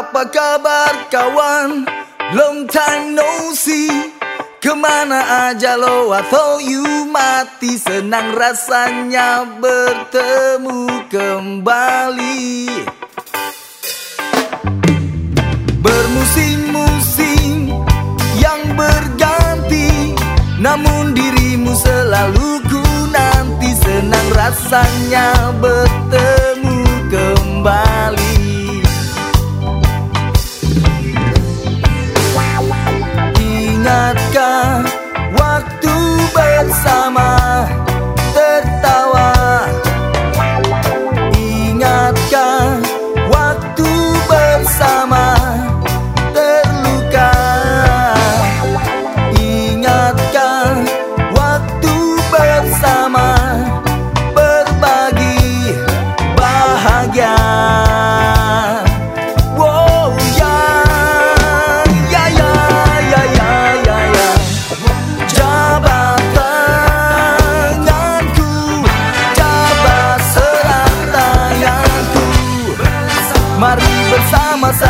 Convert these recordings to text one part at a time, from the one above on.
Apa kabar kawan? Long time no see. Ke mana aja lo atau you mati. Senang rasanya bertemu kembali. Bermusim-musim yang berganti Namun dirimu selalu ku nanti. Senang rasanya bertemu kembali bersama tertawa. Ingatkah waktu bersama terluka? Ingatkah waktu bersama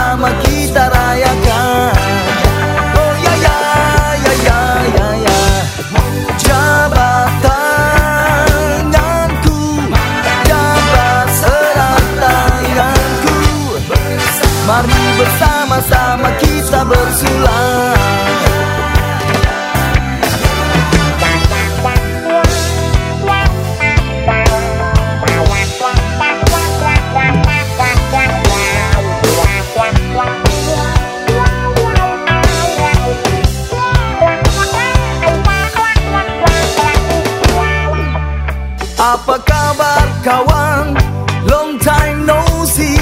bersama-sama kita rayakan. Oh ya ya ya ya ya ya. Jabat tanganku Jabat serat tanganku Mari bersama-sama kita bersulang Apa kabar kawan? Long time no see.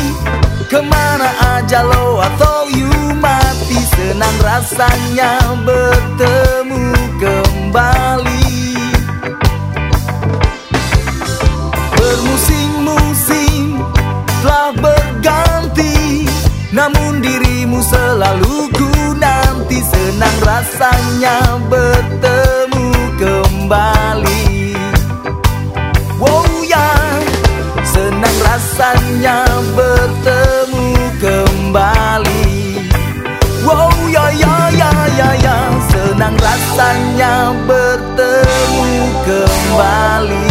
Ke mana aja lo atau you mati? Senang rasanya bertemu kembali. Bermusim-musim telah berganti Namun dirimu selalu ku nanti. Senang rasanya bertemu rasanya bertemu kembali. Wow ya ya ya ya ya. Senang rasanya bertemu kembali